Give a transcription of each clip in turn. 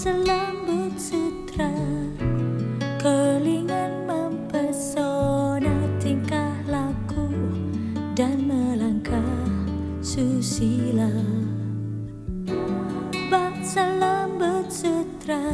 selambut sutra kelingan mempesona tingkah laku dan melangkah susila. Bak selambut sutra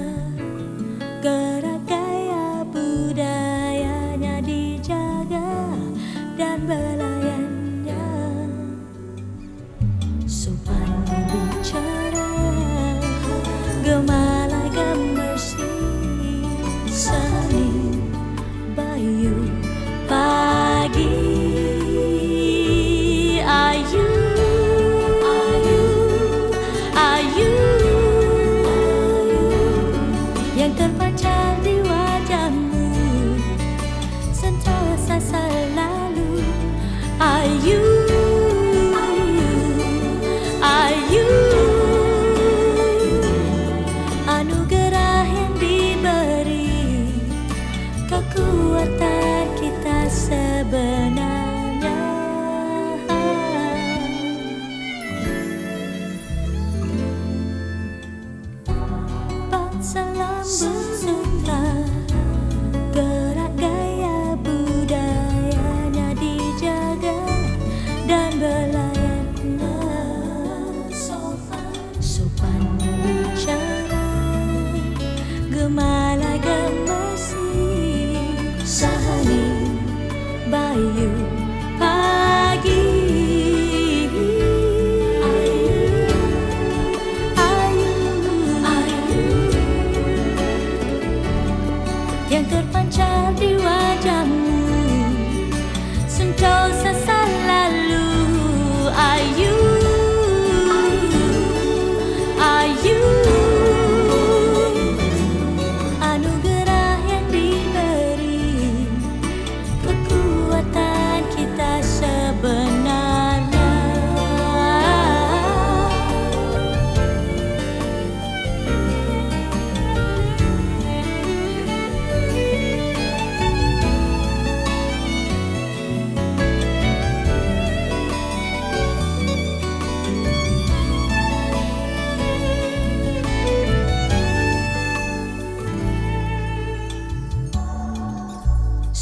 yang terpancar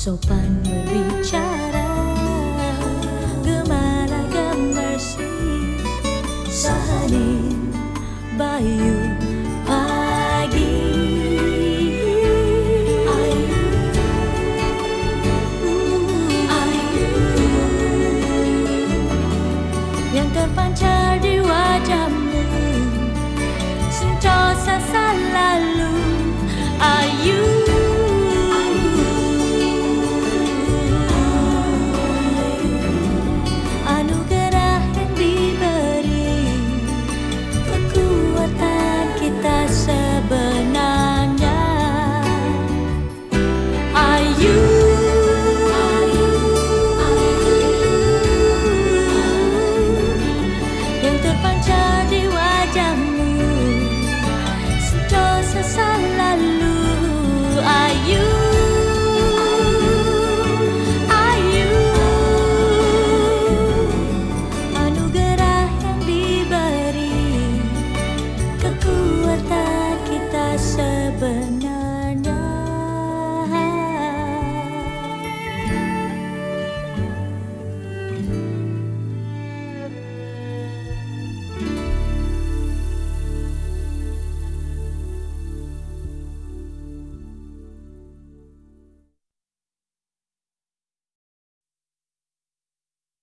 sopan berbicara. Gemala gemersi Sahanin bayu pagi. Ayu, ayu, Yang terpancar